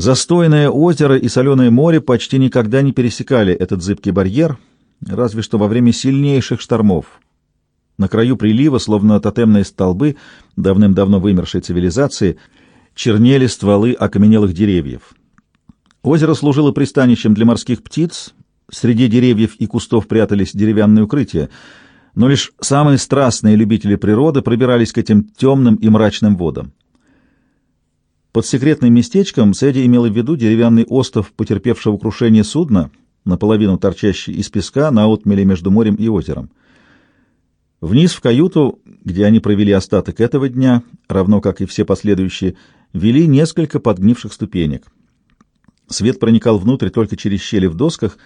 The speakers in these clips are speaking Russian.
Застойное озеро и соленое море почти никогда не пересекали этот зыбкий барьер, разве что во время сильнейших штормов. На краю прилива, словно тотемные столбы давным-давно вымершей цивилизации, чернели стволы окаменелых деревьев. Озеро служило пристанищем для морских птиц, среди деревьев и кустов прятались деревянные укрытия, но лишь самые страстные любители природы пробирались к этим темным и мрачным водам. Под секретным местечком Сэдди имела в виду деревянный остов потерпевшего крушение судна, наполовину торчащий из песка на отмеле между морем и озером. Вниз в каюту, где они провели остаток этого дня, равно как и все последующие, вели несколько подгнивших ступенек. Свет проникал внутрь только через щели в досках,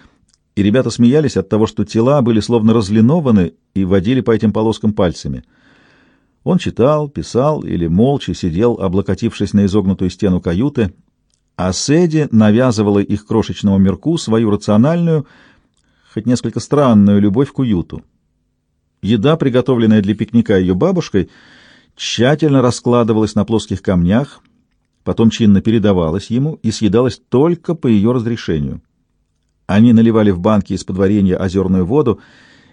и ребята смеялись от того, что тела были словно разлинованы и водили по этим полоскам пальцами — он читал, писал или молча сидел, облокотившись на изогнутую стену каюты, а Сэдди навязывала их крошечному мирку свою рациональную, хоть несколько странную любовь к уюту. Еда, приготовленная для пикника ее бабушкой, тщательно раскладывалась на плоских камнях, потом чинно передавалась ему и съедалась только по ее разрешению. Они наливали в банки из-под озерную воду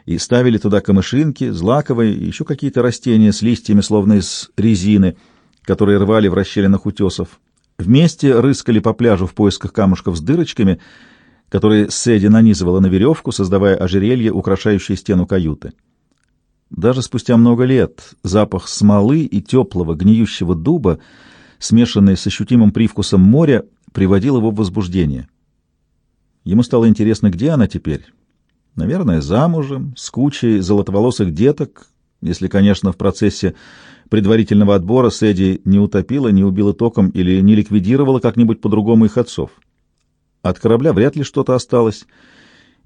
и ставили туда камышинки, злаковые и еще какие-то растения с листьями, словно из резины, которые рвали в расщелинах утесов. Вместе рыскали по пляжу в поисках камушков с дырочками, которые Сэдди нанизывала на веревку, создавая ожерелье, украшающее стену каюты. Даже спустя много лет запах смолы и теплого гниющего дуба, смешанный с ощутимым привкусом моря, приводил его в возбуждение. Ему стало интересно, где она теперь, Наверное, замужем, с кучей золотоволосых деток, если, конечно, в процессе предварительного отбора Сэдди не утопила, не убила током или не ликвидировала как-нибудь по-другому их отцов. От корабля вряд ли что-то осталось.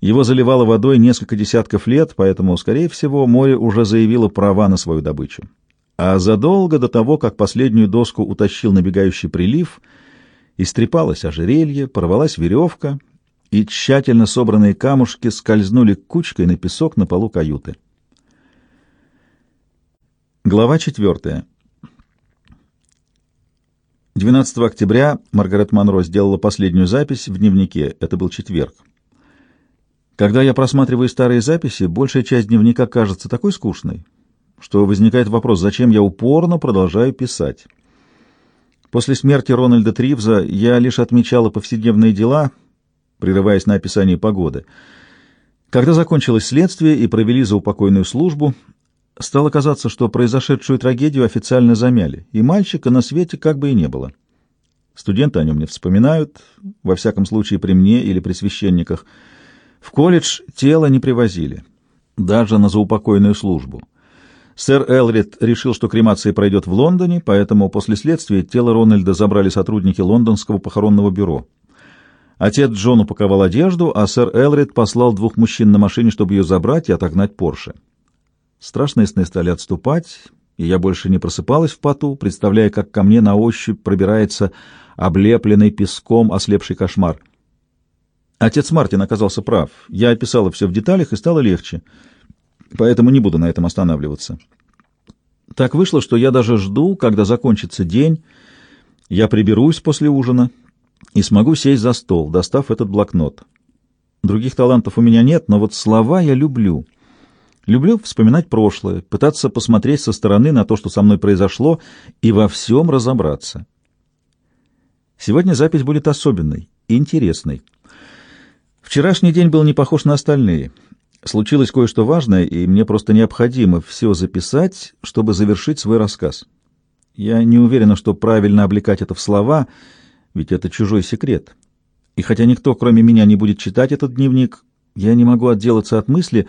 Его заливало водой несколько десятков лет, поэтому, скорее всего, море уже заявило права на свою добычу. А задолго до того, как последнюю доску утащил набегающий прилив, истрепалось ожерелье, порвалась веревка, и тщательно собранные камушки скользнули кучкой на песок на полу каюты. Глава четвертая. 12 октября Маргарет Монро сделала последнюю запись в дневнике. Это был четверг. Когда я просматриваю старые записи, большая часть дневника кажется такой скучной, что возникает вопрос, зачем я упорно продолжаю писать. После смерти Рональда Тривза я лишь отмечала повседневные дела — прерываясь на описании погоды. Когда закончилось следствие и провели заупокойную службу, стало казаться, что произошедшую трагедию официально замяли, и мальчика на свете как бы и не было. Студенты о нем не вспоминают, во всяком случае при мне или при священниках. В колледж тело не привозили, даже на заупокойную службу. Сэр Элрид решил, что кремация пройдет в Лондоне, поэтому после следствия тело Рональда забрали сотрудники лондонского похоронного бюро. Отец Джон упаковал одежду, а сэр Элрид послал двух мужчин на машине, чтобы ее забрать и отогнать Порше. Страшные сны стали отступать, и я больше не просыпалась в поту, представляя, как ко мне на ощупь пробирается облепленный песком ослепший кошмар. Отец Мартин оказался прав. Я описала все в деталях, и стало легче. Поэтому не буду на этом останавливаться. Так вышло, что я даже жду, когда закончится день, я приберусь после ужина и смогу сесть за стол, достав этот блокнот. Других талантов у меня нет, но вот слова я люблю. Люблю вспоминать прошлое, пытаться посмотреть со стороны на то, что со мной произошло, и во всем разобраться. Сегодня запись будет особенной и интересной. Вчерашний день был не похож на остальные. Случилось кое-что важное, и мне просто необходимо все записать, чтобы завершить свой рассказ. Я не уверена, что правильно облекать это в слова — ведь это чужой секрет. И хотя никто, кроме меня, не будет читать этот дневник, я не могу отделаться от мысли,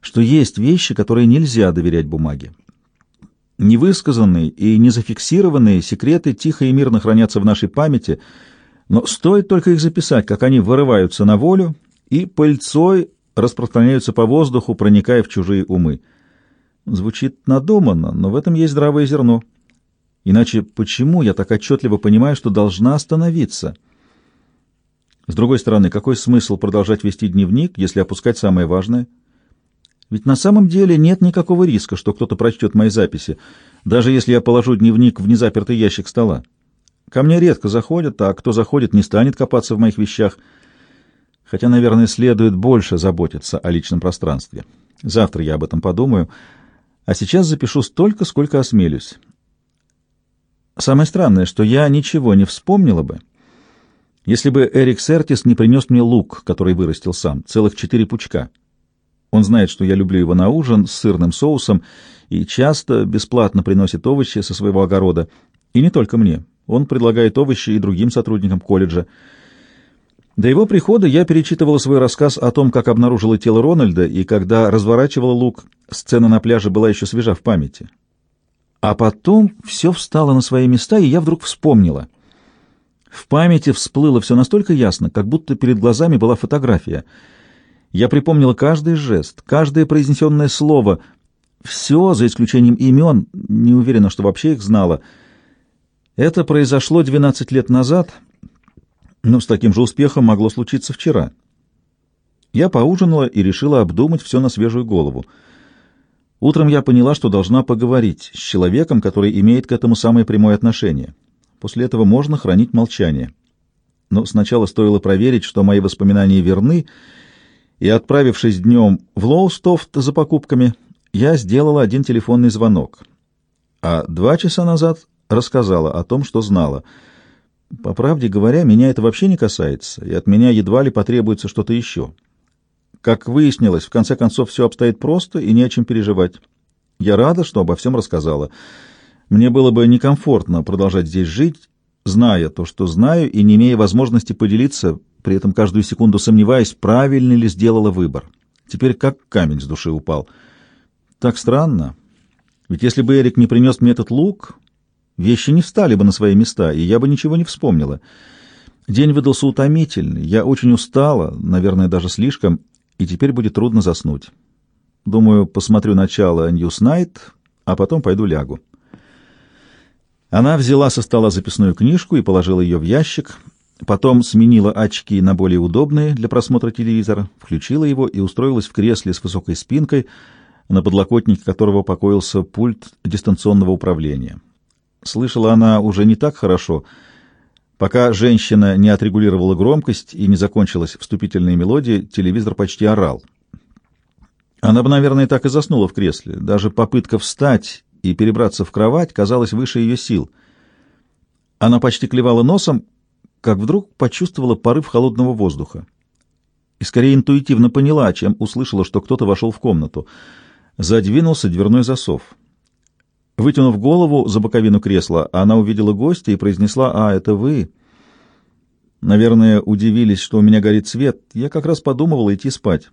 что есть вещи, которые нельзя доверять бумаге. Невысказанные и незафиксированные секреты тихо и мирно хранятся в нашей памяти, но стоит только их записать, как они вырываются на волю и пыльцой распространяются по воздуху, проникая в чужие умы. Звучит надуманно, но в этом есть здравое зерно. Иначе почему я так отчетливо понимаю, что должна остановиться? С другой стороны, какой смысл продолжать вести дневник, если опускать самое важное? Ведь на самом деле нет никакого риска, что кто-то прочтет мои записи, даже если я положу дневник в незапертый ящик стола. Ко мне редко заходят, а кто заходит, не станет копаться в моих вещах. Хотя, наверное, следует больше заботиться о личном пространстве. Завтра я об этом подумаю, а сейчас запишу столько, сколько осмелюсь. Самое странное, что я ничего не вспомнила бы, если бы Эрик Сертис не принес мне лук, который вырастил сам, целых четыре пучка. Он знает, что я люблю его на ужин с сырным соусом и часто бесплатно приносит овощи со своего огорода. И не только мне. Он предлагает овощи и другим сотрудникам колледжа. До его прихода я перечитывала свой рассказ о том, как обнаружила тело Рональда, и когда разворачивала лук, сцена на пляже была еще свежа в памяти. А потом все встало на свои места, и я вдруг вспомнила. В памяти всплыло все настолько ясно, как будто перед глазами была фотография. Я припомнила каждый жест, каждое произнесенное слово, все, за исключением имен, не уверена, что вообще их знала. Это произошло 12 лет назад — но с таким же успехом могло случиться вчера. Я поужинала и решила обдумать все на свежую голову. Утром я поняла, что должна поговорить с человеком, который имеет к этому самое прямое отношение. После этого можно хранить молчание. Но сначала стоило проверить, что мои воспоминания верны, и, отправившись днем в Лоустофт за покупками, я сделала один телефонный звонок, а два часа назад рассказала о том, что знала — по правде говоря, меня это вообще не касается, и от меня едва ли потребуется что-то еще. Как выяснилось, в конце концов все обстоит просто и не о чем переживать. Я рада, что обо всем рассказала. Мне было бы некомфортно продолжать здесь жить, зная то, что знаю, и не имея возможности поделиться, при этом каждую секунду сомневаясь, правильно ли сделала выбор. Теперь как камень с души упал. Так странно. Ведь если бы Эрик не принес мне этот лук, Вещи не встали бы на свои места, и я бы ничего не вспомнила. День выдался утомительный, я очень устала, наверное, даже слишком, и теперь будет трудно заснуть. Думаю, посмотрю начало Newsnight, а потом пойду лягу. Она взяла со стола записную книжку и положила ее в ящик, потом сменила очки на более удобные для просмотра телевизора, включила его и устроилась в кресле с высокой спинкой, на подлокотнике которого покоился пульт дистанционного управления. Слышала она уже не так хорошо. Пока женщина не отрегулировала громкость и не закончилась вступительная мелодия, телевизор почти орал. Она бы, наверное, так и заснула в кресле. Даже попытка встать и перебраться в кровать казалась выше ее сил. Она почти клевала носом, как вдруг почувствовала порыв холодного воздуха. И скорее интуитивно поняла, чем услышала, что кто-то вошел в комнату. Задвинулся дверной засов. Вытянув голову за боковину кресла, она увидела гостя и произнесла «А, это вы». Наверное, удивились, что у меня горит свет. Я как раз подумывала идти спать.